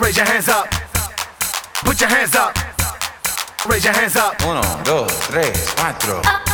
Raise your hands up. Put your hands up. Raise your hands up. Uno, dos, tres, cuatro.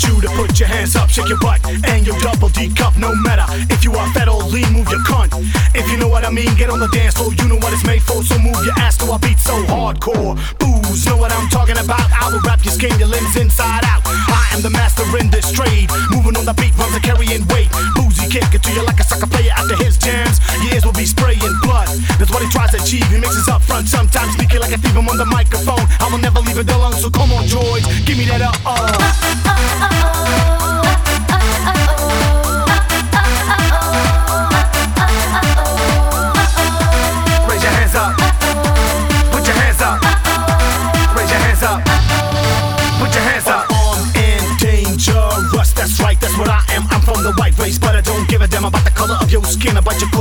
Want you to put your hands up, shake your butt, and your double D cup. No matter if you are fat or lean, move your cunt. If you know what I mean, get on the dance floor. You know what it's made for, so move your ass to a beat so hardcore. Booze, know what I'm talking about? I will wrap your skin, your limbs inside out. I am the master in this trade. Moving on the beat, runs are carrying weight. Boozy kick it to you like a sucker player after his jams. Years will be spraying blood. That's what he tries to achieve. He mixes up front, sometimes sneaking like a thief. I'm on the microphone. I will never leave it alone, so come on, droids, give me that uh uh.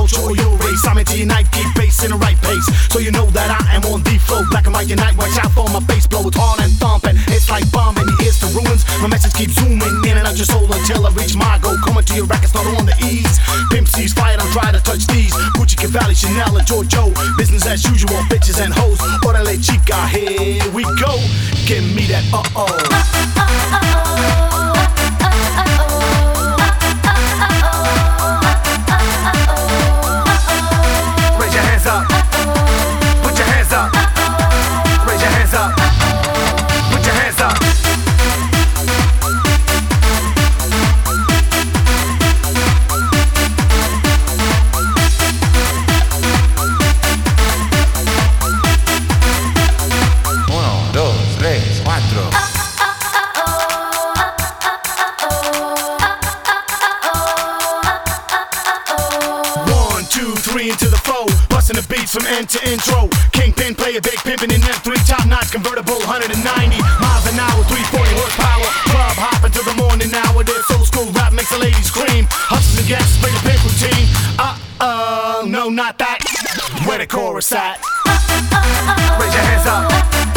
Culture your race. I'm into your night, keep bass in the right pace. So you know that I am on the flow. Black and white unite, watch out for my bass blow. It's hard and thumping. It's like bombing ears to ruins. My message keeps zooming in and out your soul until I reach my goal. Coming to your records, not on the ease. Pimp C's fight, I'm trying to touch these. Gucci, Cavalli, Chanel, and Giorgio. Business as usual, bitches and hoes. Orale chica, here we go. Give me that uh oh. Into the foe. Busting the beats from end to intro. Kingpin, play a big pimpin' in M3. Top notch convertible, 190 miles an hour, 340 horsepower. Club hopping till the morning hour. This old school rap makes the ladies scream. Hustlers and gas, spray the pink routine. Uh uh, no, not that. Where the chorus at? Raise your hands up.